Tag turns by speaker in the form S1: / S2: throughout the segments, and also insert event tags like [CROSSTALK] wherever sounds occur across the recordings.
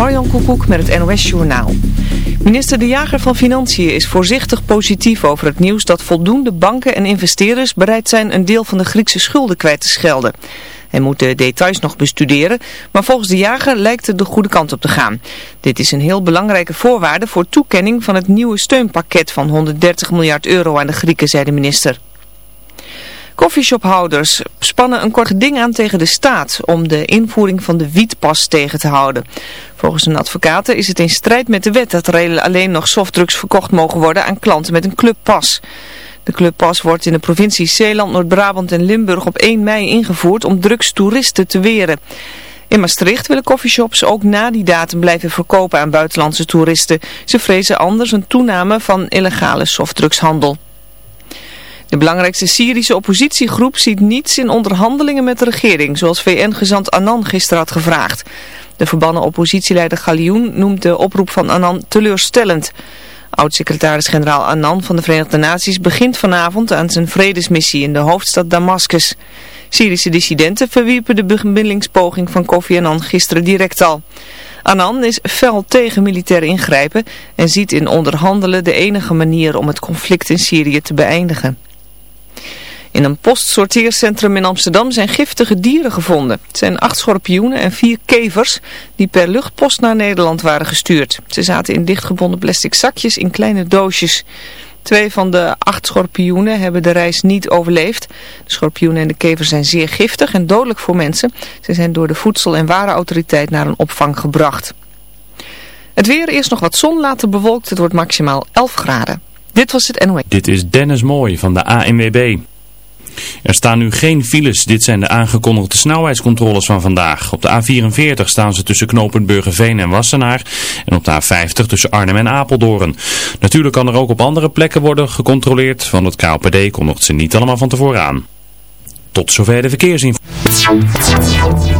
S1: Marjan Koekoek met het NOS Journaal. Minister De Jager van Financiën is voorzichtig positief over het nieuws dat voldoende banken en investeerders bereid zijn een deel van de Griekse schulden kwijt te schelden. Hij moet de details nog bestuderen, maar volgens De Jager lijkt het de goede kant op te gaan. Dit is een heel belangrijke voorwaarde voor toekenning van het nieuwe steunpakket van 130 miljard euro aan de Grieken, zei de minister. Coffeeshophouders spannen een kort geding aan tegen de staat om de invoering van de wietpas tegen te houden. Volgens een advocaten is het in strijd met de wet dat er alleen nog softdrugs verkocht mogen worden aan klanten met een clubpas. De clubpas wordt in de provincies Zeeland, Noord-Brabant en Limburg op 1 mei ingevoerd om drugstoeristen te weren. In Maastricht willen coffeeshops ook na die datum blijven verkopen aan buitenlandse toeristen. Ze vrezen anders een toename van illegale softdrugshandel. De belangrijkste Syrische oppositiegroep ziet niets in onderhandelingen met de regering, zoals VN-gezant Annan gisteren had gevraagd. De verbannen oppositieleider Galioen noemt de oproep van Annan teleurstellend. Oud-secretaris-generaal Annan van de Verenigde Naties begint vanavond aan zijn vredesmissie in de hoofdstad Damascus. Syrische dissidenten verwierpen de bemiddelingspoging van Kofi Annan gisteren direct al. Annan is fel tegen militair ingrijpen en ziet in onderhandelen de enige manier om het conflict in Syrië te beëindigen. In een postsorteercentrum in Amsterdam zijn giftige dieren gevonden. Het zijn acht schorpioenen en vier kevers die per luchtpost naar Nederland waren gestuurd. Ze zaten in dichtgebonden plastic zakjes in kleine doosjes. Twee van de acht schorpioenen hebben de reis niet overleefd. De schorpioenen en de kevers zijn zeer giftig en dodelijk voor mensen. Ze zijn door de Voedsel- en Warenautoriteit naar een opvang gebracht. Het weer, eerst nog wat zon, later bewolkt. Het wordt maximaal 11 graden. Dit was het NOE.
S2: Dit is Dennis Mooi van de ANWB. Er staan nu geen files. Dit zijn de aangekondigde snelheidscontroles van vandaag. Op de A44 staan ze tussen knooppunt Burgerveen en Wassenaar. En op de A50 tussen Arnhem en Apeldoorn. Natuurlijk kan er ook op andere plekken worden gecontroleerd. Want het KLPD kondigt ze niet allemaal van tevoren aan. Tot zover de verkeersinformatie.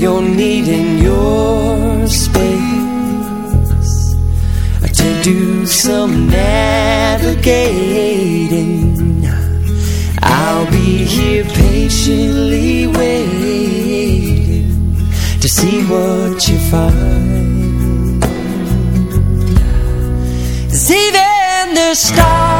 S3: you're needing your space. To do some navigating. I'll be here patiently waiting To see what you find. Cause even the stars,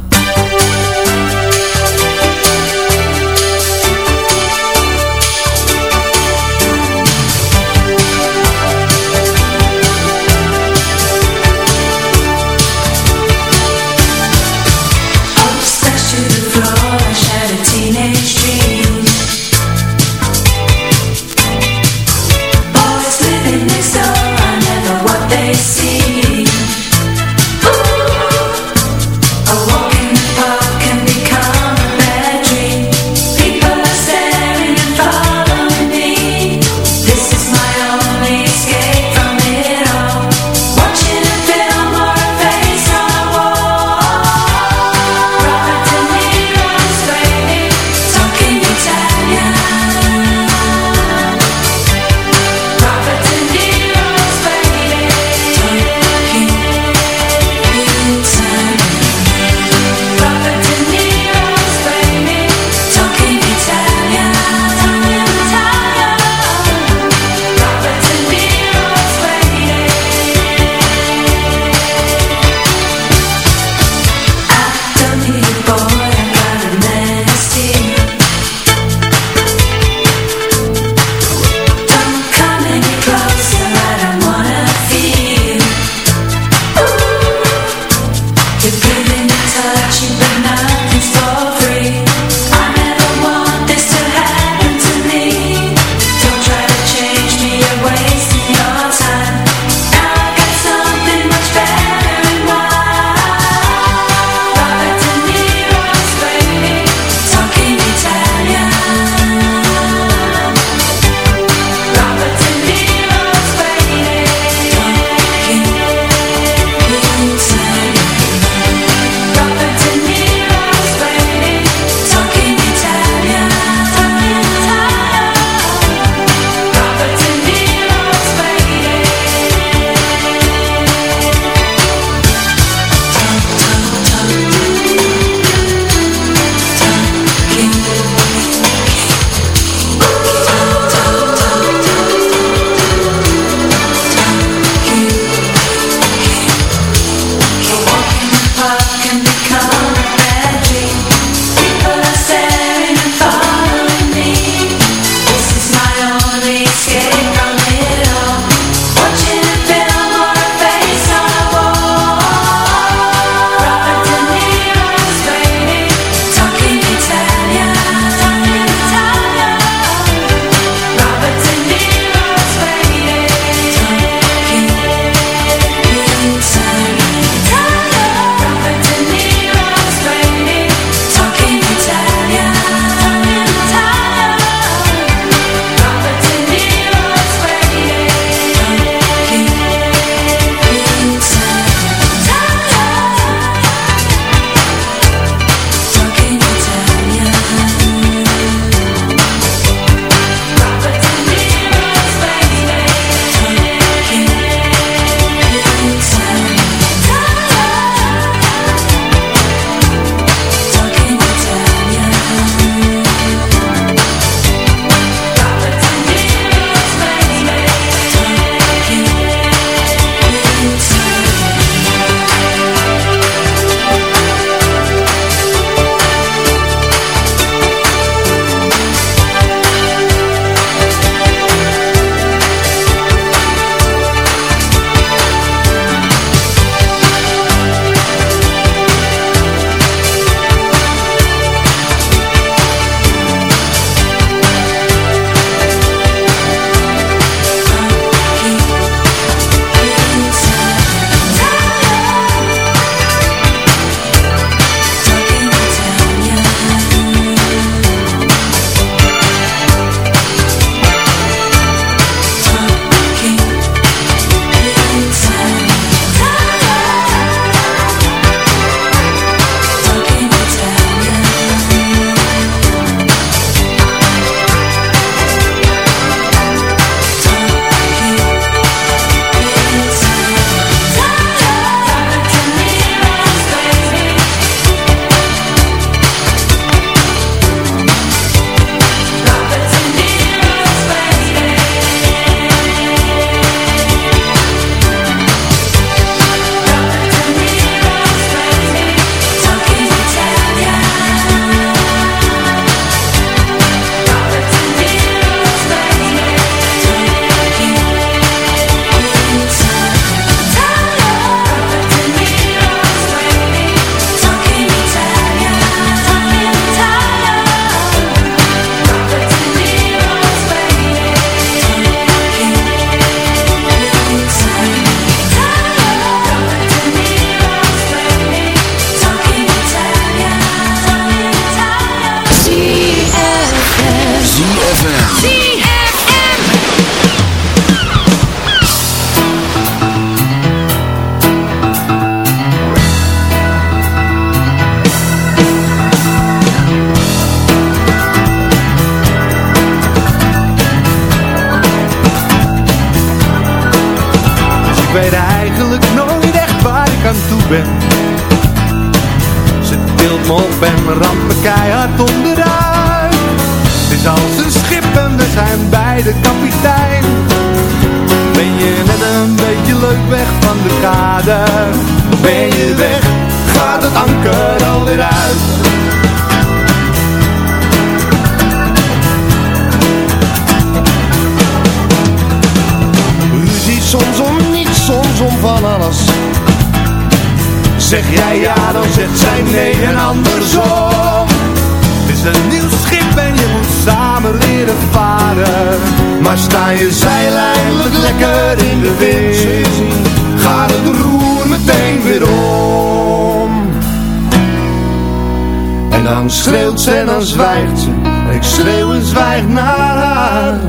S4: en dan zwijgt ze. Ik schreeuw en zwijg naar haar.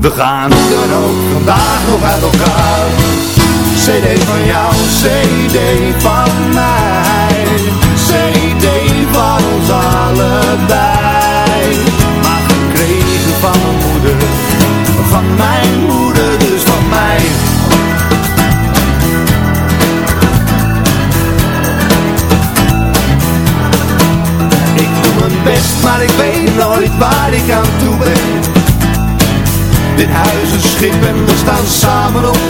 S4: We gaan hoe dan ook vandaag nog uit elkaar. CD van jou, CD van mij.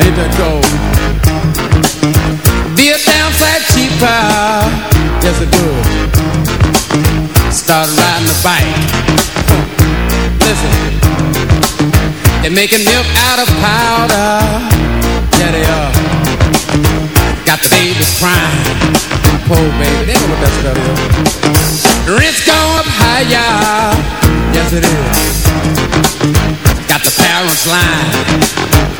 S5: Ain't that cold? Be a damn sight cheaper. Yes it would Started riding a bike. Listen. They're making milk out of powder. Yeah they are. Got the babies crying. Poor baby, they know what that stuff is. Rent's going up higher, yes it is. Got the parents lying.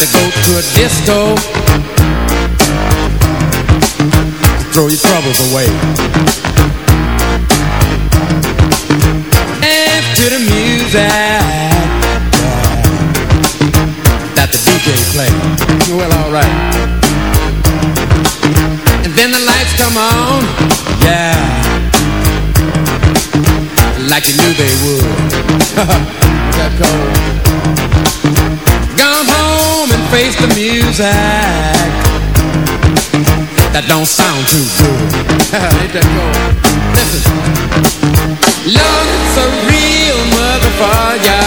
S5: to go to a disco. Throw your troubles away. After the music that the DJ play. Well, alright. And then the lights come on. Yeah like you knew they would. [LAUGHS] that cold. Gone home and face the music. That don't sound too good. Ain't that cold? Listen. Lord, it's a real motherfucker.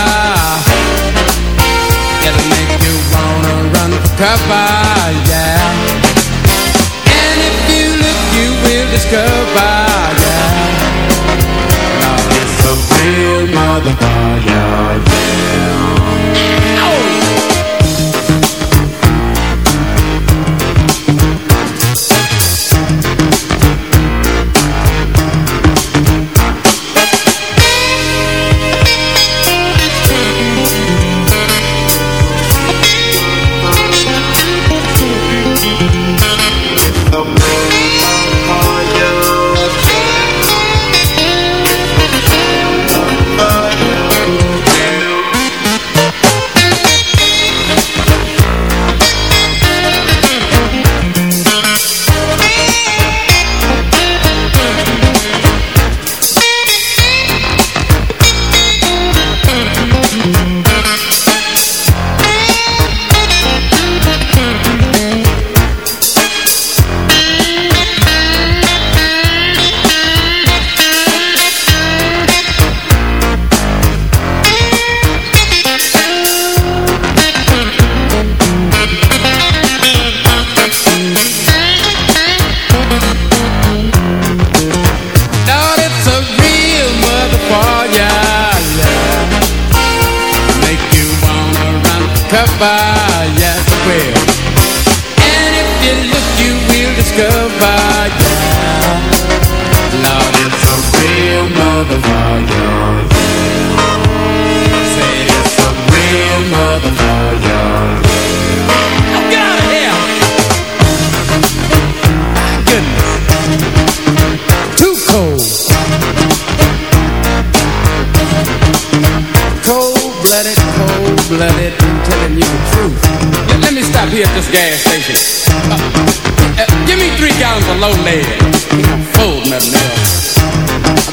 S5: It'll make you wanna run for cover, yeah. And if you look, you will discover, yeah Love is a real motherfucker, yeah.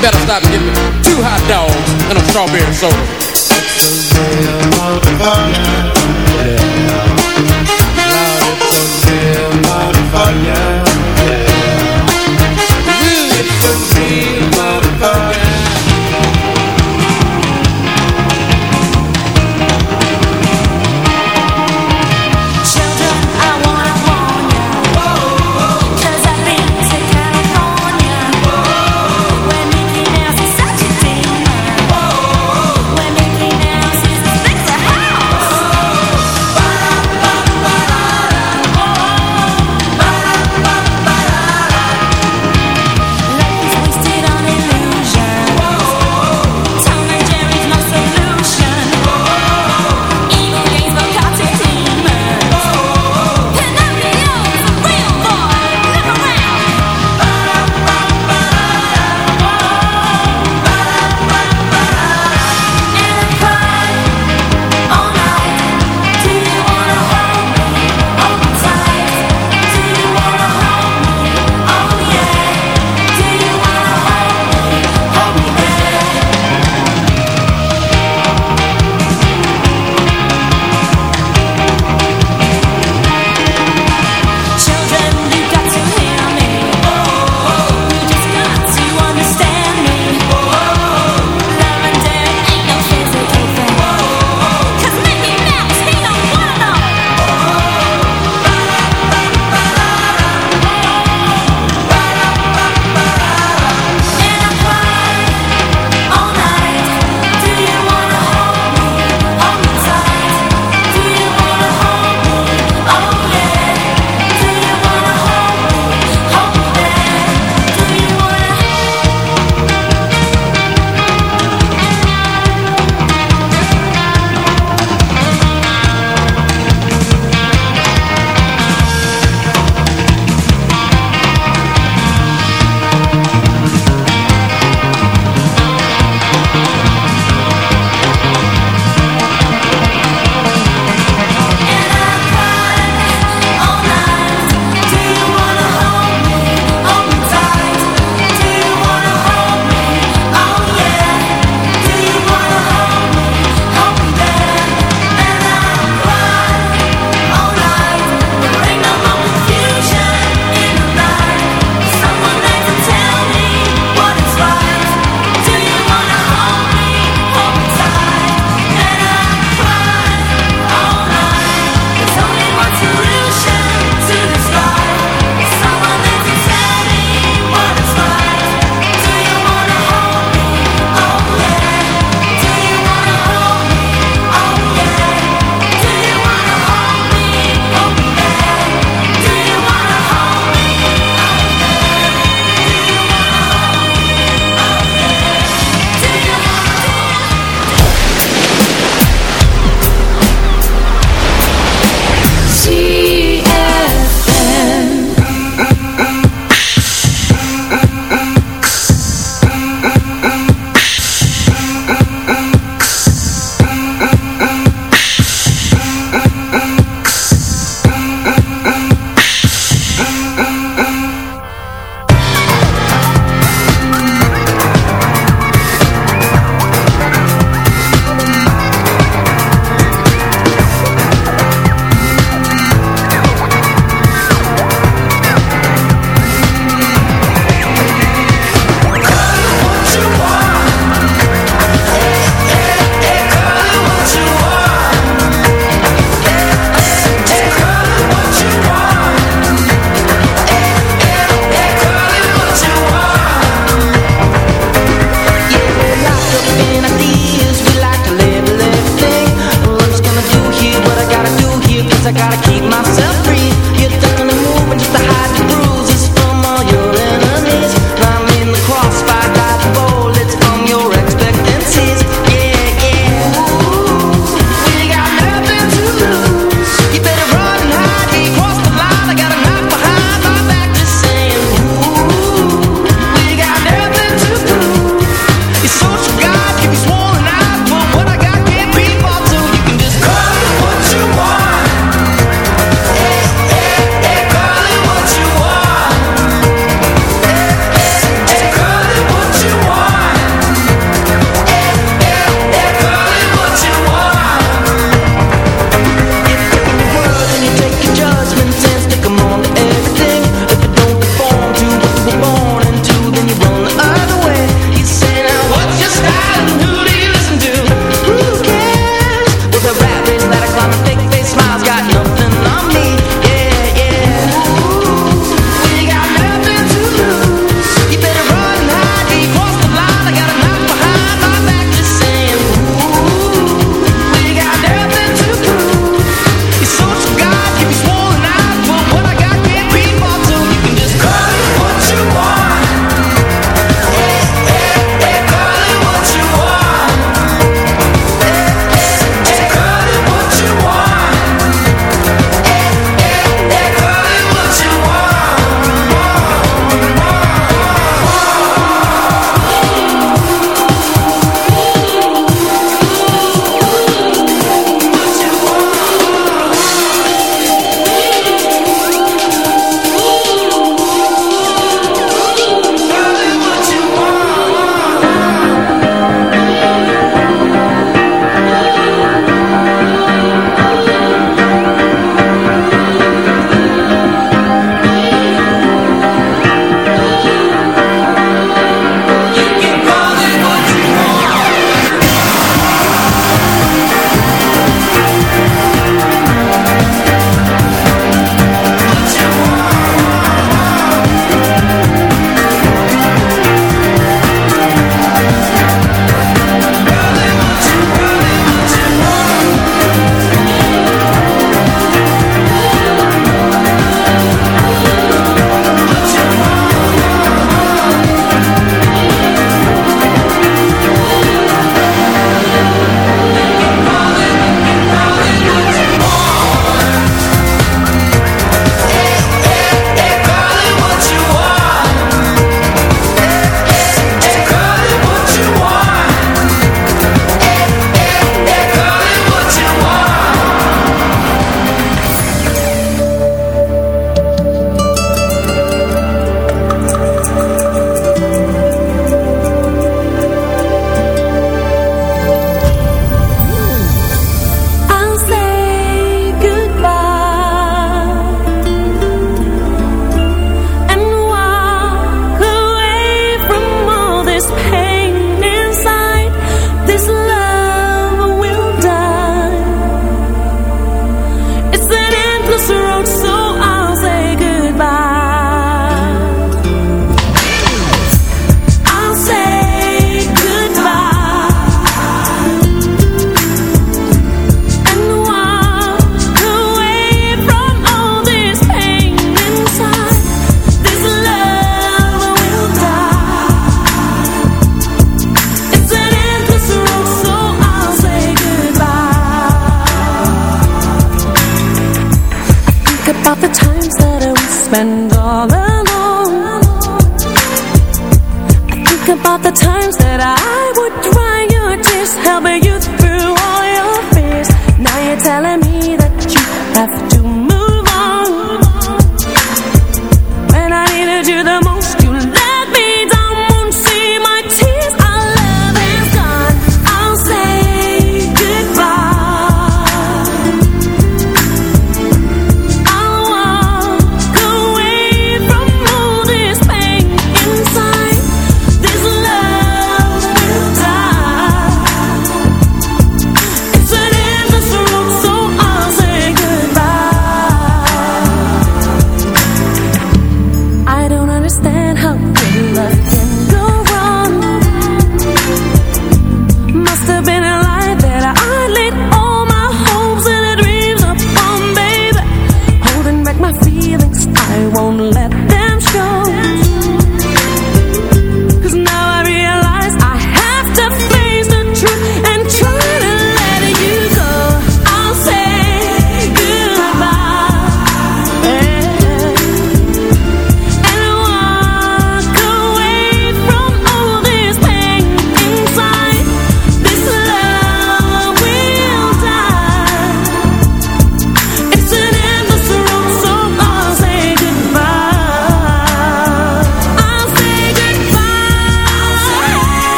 S6: Better stop me two hot dogs and a strawberry soda. It's a real motherfucker. Yeah. Lord, it's a real motherfucker.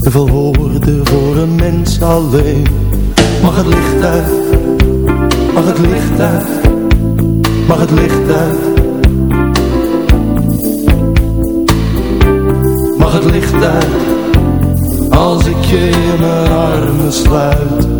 S7: te veel woorden voor een mens alleen. Mag het licht uit, mag het licht uit, mag het licht uit. Mag het licht uit, als ik je in mijn armen sluit.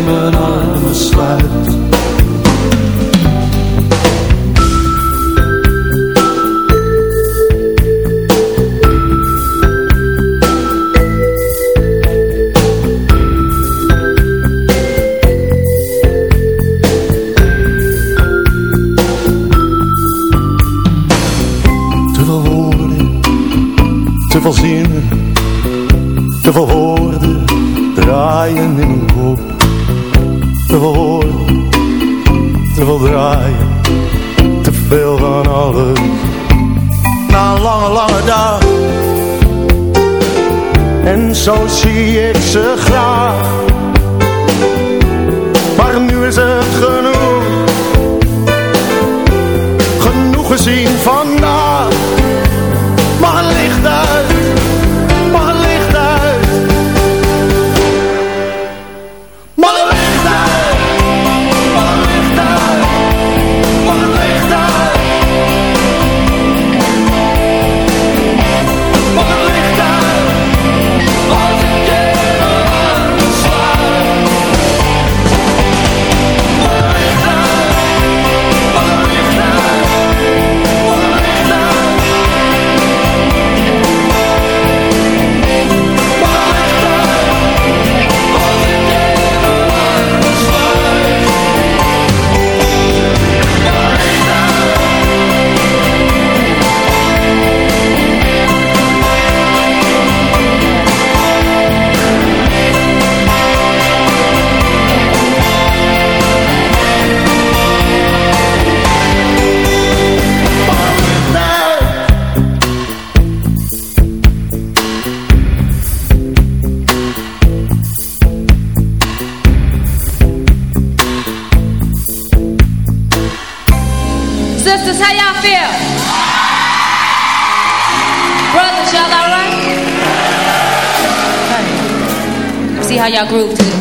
S8: how y'all groove to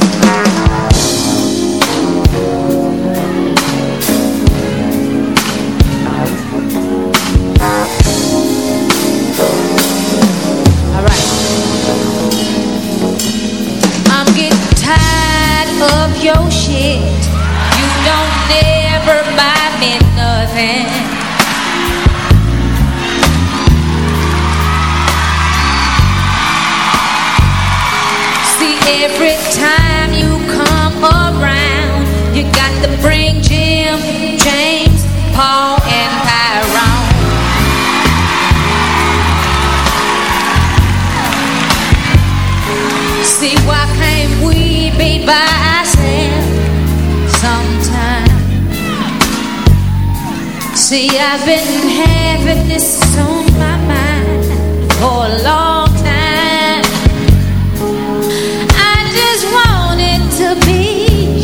S8: I just want it to be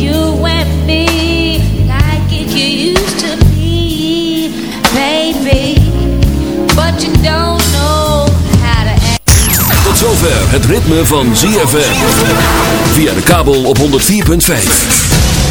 S8: you it. But you don't.
S9: Tot zover het ritme van ZFM. Via de kabel op 104.5.